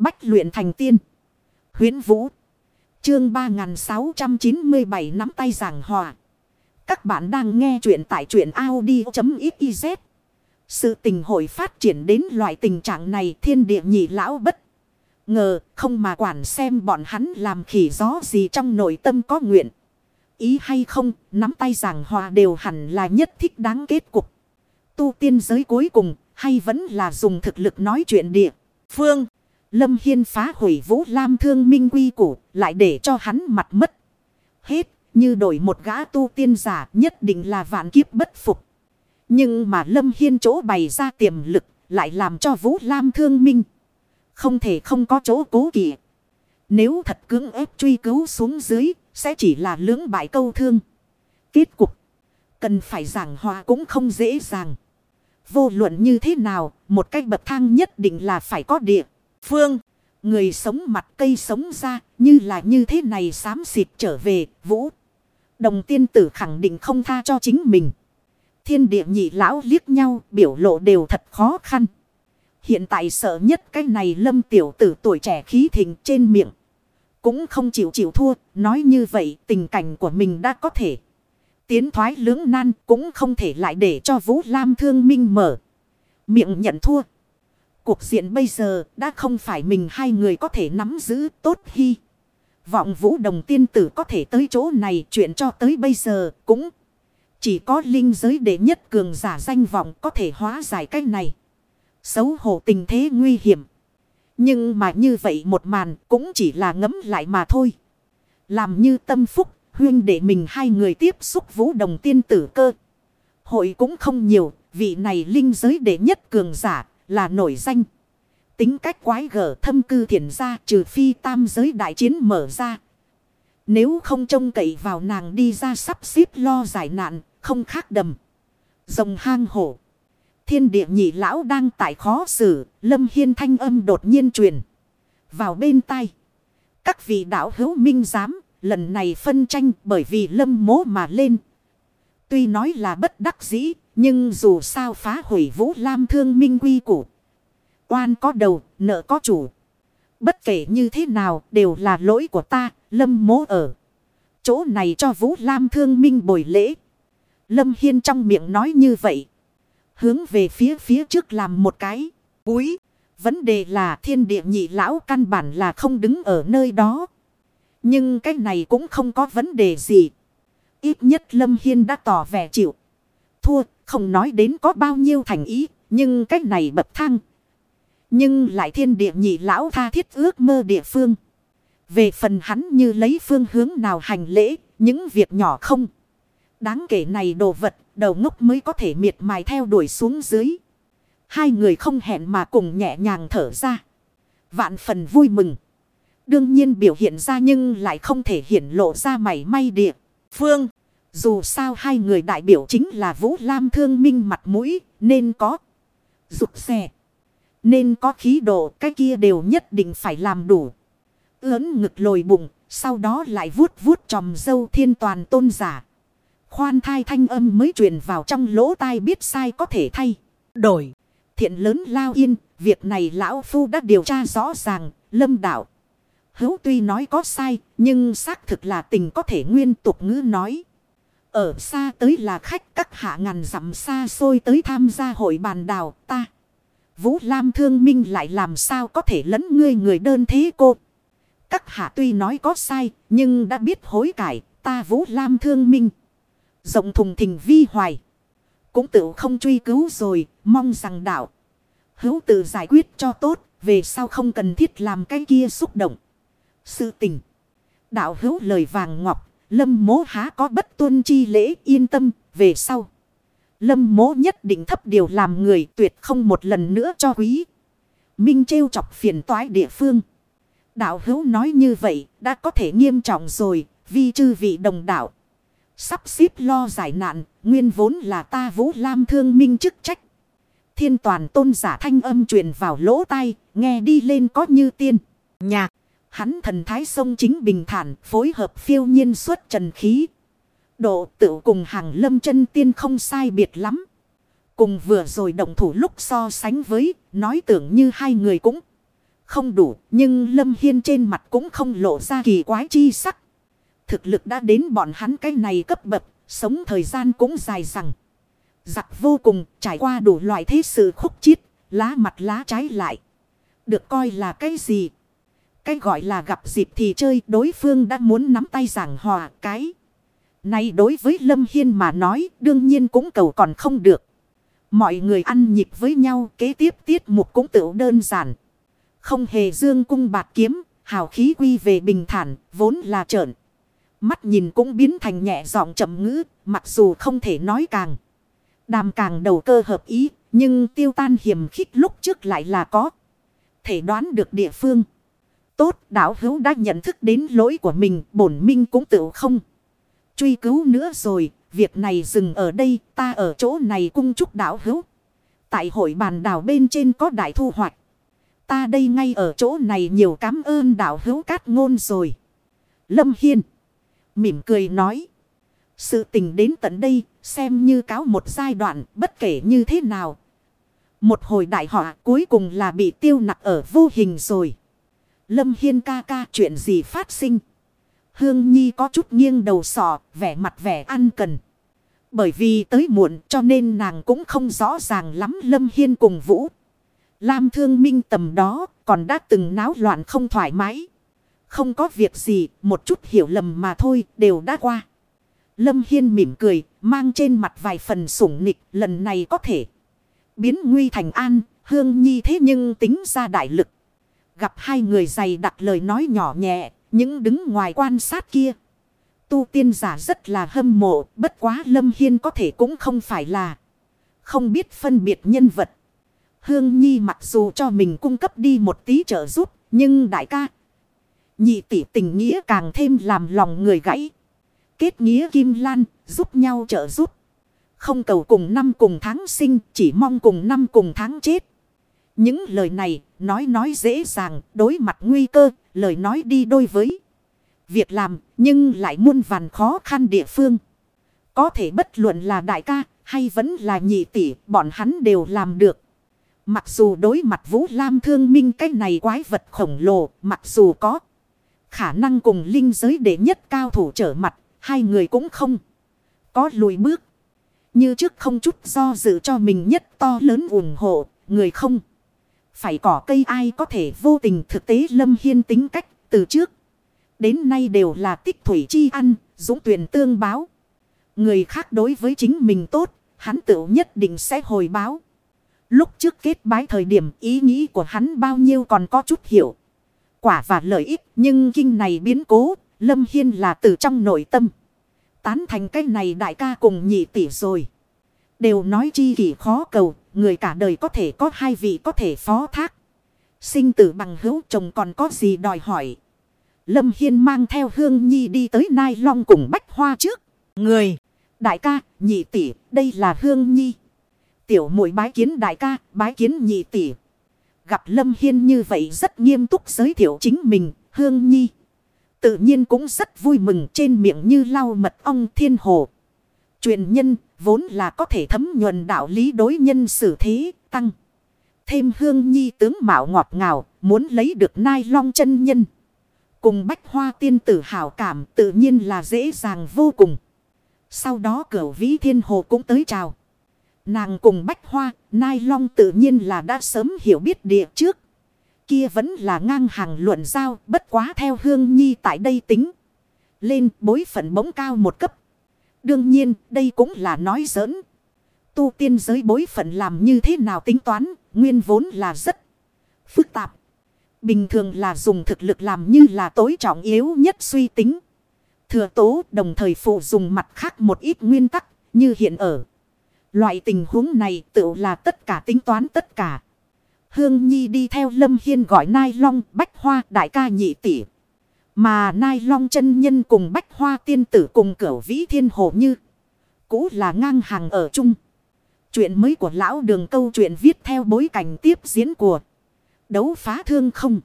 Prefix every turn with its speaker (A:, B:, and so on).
A: Bách luyện thành tiên. Huyến Vũ. Chương 3697 nắm tay giảng hòa. Các bạn đang nghe truyện tại truyện Audi.xyz. Sự tình hội phát triển đến loại tình trạng này thiên địa nhị lão bất. Ngờ không mà quản xem bọn hắn làm khỉ gió gì trong nội tâm có nguyện. Ý hay không, nắm tay giảng hòa đều hẳn là nhất thích đáng kết cục. Tu tiên giới cuối cùng, hay vẫn là dùng thực lực nói chuyện địa. Phương. Lâm Hiên phá hủy Vũ Lam thương minh quy củ, lại để cho hắn mặt mất. Hết, như đổi một gã tu tiên giả nhất định là vạn kiếp bất phục. Nhưng mà Lâm Hiên chỗ bày ra tiềm lực, lại làm cho Vũ Lam thương minh. Không thể không có chỗ cố kỵ. Nếu thật cưỡng ép truy cứu xuống dưới, sẽ chỉ là lưỡng bại câu thương. Kết cục, cần phải giảng hòa cũng không dễ dàng. Vô luận như thế nào, một cách bậc thang nhất định là phải có địa. Phương, người sống mặt cây sống ra, như là như thế này xám xịt trở về, vũ. Đồng tiên tử khẳng định không tha cho chính mình. Thiên địa nhị lão liếc nhau, biểu lộ đều thật khó khăn. Hiện tại sợ nhất cái này lâm tiểu tử tuổi trẻ khí thịnh trên miệng. Cũng không chịu chịu thua, nói như vậy tình cảnh của mình đã có thể. Tiến thoái lưỡng nan cũng không thể lại để cho Vũ Lam thương minh mở. Miệng nhận thua. Cuộc diện bây giờ đã không phải mình hai người có thể nắm giữ tốt hy. Vọng vũ đồng tiên tử có thể tới chỗ này chuyện cho tới bây giờ cũng chỉ có linh giới đệ nhất cường giả danh vọng có thể hóa giải cách này. Xấu hổ tình thế nguy hiểm. Nhưng mà như vậy một màn cũng chỉ là ngấm lại mà thôi. Làm như tâm phúc huyên để mình hai người tiếp xúc vũ đồng tiên tử cơ. Hội cũng không nhiều, vị này linh giới đệ nhất cường giả là nổi danh. Tính cách quái gở thâm cư thiền ra trừ phi tam giới đại chiến mở ra. Nếu không trông cậy vào nàng đi ra sắp xếp lo giải nạn, không khác đầm. Rồng hang hổ. Thiên địa nhị lão đang tại khó xử, lâm hiên thanh âm đột nhiên truyền. Vào bên tai. Các vị đạo hữu minh giám, lần này phân tranh bởi vì lâm mố mà lên. Tuy nói là bất đắc dĩ, nhưng dù sao phá hủy vũ lam thương minh quy củ. Oan có đầu, nợ có chủ. Bất kể như thế nào đều là lỗi của ta, lâm mố ở. Chỗ này cho vũ lam thương minh bồi lễ. Lâm Hiên trong miệng nói như vậy. Hướng về phía phía trước làm một cái. Cúi. Vấn đề là thiên địa nhị lão căn bản là không đứng ở nơi đó. Nhưng cái này cũng không có vấn đề gì. Ít nhất Lâm Hiên đã tỏ vẻ chịu. Thua, không nói đến có bao nhiêu thành ý, nhưng cách này bậc thang. Nhưng lại thiên địa nhị lão tha thiết ước mơ địa phương. Về phần hắn như lấy phương hướng nào hành lễ, những việc nhỏ không. Đáng kể này đồ vật, đầu ngốc mới có thể miệt mài theo đuổi xuống dưới. Hai người không hẹn mà cùng nhẹ nhàng thở ra. Vạn phần vui mừng. Đương nhiên biểu hiện ra nhưng lại không thể hiển lộ ra mảy may địa. Phương, dù sao hai người đại biểu chính là Vũ Lam thương minh mặt mũi, nên có dục xe. Nên có khí độ, cái kia đều nhất định phải làm đủ. Ướn ngực lồi bụng, sau đó lại vuốt vuốt tròm dâu thiên toàn tôn giả. Khoan thai thanh âm mới truyền vào trong lỗ tai biết sai có thể thay. Đổi. Thiện lớn lao yên, việc này lão phu đã điều tra rõ ràng, lâm đạo. Hữu tuy nói có sai, nhưng xác thực là tình có thể nguyên tục ngữ nói. Ở xa tới là khách các hạ ngàn dặm xa xôi tới tham gia hội bàn đào ta. Vũ Lam thương minh lại làm sao có thể lẫn ngươi người đơn thế cô. Các hạ tuy nói có sai, nhưng đã biết hối cải, ta Vũ Lam thương minh. Rộng thùng thình vi hoài. Cũng tự không truy cứu rồi, mong rằng đạo. Hữu tự giải quyết cho tốt, về sau không cần thiết làm cái kia xúc động. Sự tình. Đạo hữu lời vàng ngọc, lâm mố há có bất tuân chi lễ yên tâm, về sau. Lâm mố nhất định thấp điều làm người tuyệt không một lần nữa cho quý. Minh trêu chọc phiền toái địa phương. Đạo hữu nói như vậy đã có thể nghiêm trọng rồi, Vì chư vị đồng đạo. Sắp xếp lo giải nạn, nguyên vốn là ta vũ lam thương minh chức trách. Thiên toàn tôn giả thanh âm truyền vào lỗ tai, nghe đi lên có như tiên. Nhạc, hắn thần thái sông chính bình thản, phối hợp phiêu nhiên xuất trần khí. Độ tự cùng hàng lâm chân tiên không sai biệt lắm. Cùng vừa rồi động thủ lúc so sánh với, nói tưởng như hai người cũng không đủ, nhưng Lâm Hiên trên mặt cũng không lộ ra kỳ quái chi sắc. Thực lực đã đến bọn hắn cái này cấp bậc, sống thời gian cũng dài rằng. Giặc vô cùng, trải qua đủ loại thế sự khúc chiết, lá mặt lá trái lại. Được coi là cái gì? Cái gọi là gặp dịp thì chơi đối phương đã muốn nắm tay giảng hòa cái. Này đối với Lâm Hiên mà nói đương nhiên cũng cầu còn không được. Mọi người ăn nhịp với nhau kế tiếp tiết mục cũng tự đơn giản. Không hề dương cung bạc kiếm, hào khí quy về bình thản, vốn là trợn. Mắt nhìn cũng biến thành nhẹ giọng chậm ngữ, mặc dù không thể nói càng. Đàm càng đầu cơ hợp ý, nhưng tiêu tan hiểm khích lúc trước lại là có. Thể đoán được địa phương. Tốt, đảo hữu đã nhận thức đến lỗi của mình, bổn minh cũng tự không. Truy cứu nữa rồi, việc này dừng ở đây, ta ở chỗ này cung chúc đảo hữu. Tại hội bàn đảo bên trên có đại thu hoạch. Ta đây ngay ở chỗ này nhiều cảm ơn đảo hữu cát ngôn rồi. Lâm Hiên. Mỉm cười nói. Sự tình đến tận đây xem như cáo một giai đoạn bất kể như thế nào. Một hồi đại họa cuối cùng là bị tiêu nặc ở vô hình rồi. Lâm Hiên ca ca chuyện gì phát sinh. Hương Nhi có chút nghiêng đầu sò vẻ mặt vẻ ăn cần. Bởi vì tới muộn cho nên nàng cũng không rõ ràng lắm Lâm Hiên cùng Vũ. Lam thương minh tầm đó còn đã từng náo loạn không thoải mái. Không có việc gì, một chút hiểu lầm mà thôi, đều đã qua. Lâm Hiên mỉm cười, mang trên mặt vài phần sủng nịch, lần này có thể biến nguy thành an, hương nhi thế nhưng tính ra đại lực. Gặp hai người dày đặt lời nói nhỏ nhẹ, những đứng ngoài quan sát kia. Tu tiên giả rất là hâm mộ, bất quá Lâm Hiên có thể cũng không phải là không biết phân biệt nhân vật. Hương Nhi mặc dù cho mình cung cấp đi một tí trợ giúp, nhưng đại ca, nhị tỷ tình nghĩa càng thêm làm lòng người gãy. Kết nghĩa Kim Lan, giúp nhau trợ giúp. Không cầu cùng năm cùng tháng sinh, chỉ mong cùng năm cùng tháng chết. Những lời này, nói nói dễ dàng, đối mặt nguy cơ, lời nói đi đôi với việc làm, nhưng lại muôn vàn khó khăn địa phương. Có thể bất luận là đại ca, hay vẫn là nhị tỷ, bọn hắn đều làm được. Mặc dù đối mặt Vũ Lam thương minh cái này quái vật khổng lồ, mặc dù có khả năng cùng linh giới đệ nhất cao thủ trở mặt, hai người cũng không có lùi bước. Như trước không chút do dự cho mình nhất to lớn ủng hộ, người không. Phải cỏ cây ai có thể vô tình thực tế Lâm Hiên tính cách từ trước. Đến nay đều là tích thủy chi ăn, dũng tuyển tương báo. Người khác đối với chính mình tốt, hắn tự nhất định sẽ hồi báo. Lúc trước kết bái thời điểm ý nghĩ của hắn bao nhiêu còn có chút hiểu. Quả và lợi ích nhưng kinh này biến cố, Lâm Hiên là từ trong nội tâm. Tán thành cái này đại ca cùng nhị tỷ rồi. Đều nói chi kỷ khó cầu, người cả đời có thể có hai vị có thể phó thác. Sinh tử bằng hữu chồng còn có gì đòi hỏi. Lâm Hiên mang theo Hương Nhi đi tới Nai Long cùng Bách Hoa trước. Người, đại ca, nhị tỷ, đây là Hương Nhi. Tiểu muội bái kiến đại ca, bái kiến nhị tỷ. Gặp Lâm Hiên như vậy rất nghiêm túc giới thiệu chính mình, Hương Nhi. Tự nhiên cũng rất vui mừng trên miệng như lau mật ong thiên hồ. Truyền nhân vốn là có thể thấm nhuần đạo lý đối nhân xử thế, tăng. Thêm Hương Nhi tướng mạo ngọt ngào, muốn lấy được nai long chân nhân. Cùng bách hoa tiên tử hảo cảm tự nhiên là dễ dàng vô cùng. Sau đó cửa vĩ thiên hồ cũng tới chào. Nàng cùng bách hoa, nai long tự nhiên là đã sớm hiểu biết địa trước. Kia vẫn là ngang hàng luận giao, bất quá theo hương nhi tại đây tính. Lên bối phận bỗng cao một cấp. Đương nhiên, đây cũng là nói giỡn. Tu tiên giới bối phận làm như thế nào tính toán, nguyên vốn là rất phức tạp. Bình thường là dùng thực lực làm như là tối trọng yếu nhất suy tính. Thừa tố đồng thời phụ dùng mặt khác một ít nguyên tắc như hiện ở. Loại tình huống này tự là tất cả tính toán tất cả. Hương Nhi đi theo Lâm Hiên gọi Nai Long Bách Hoa đại ca nhị tỷ. Mà Nai Long chân nhân cùng Bách Hoa tiên tử cùng cửu vĩ thiên hồ như. Cũ là ngang hàng ở chung. Chuyện mới của lão đường câu chuyện viết theo bối cảnh tiếp diễn của đấu phá thương không.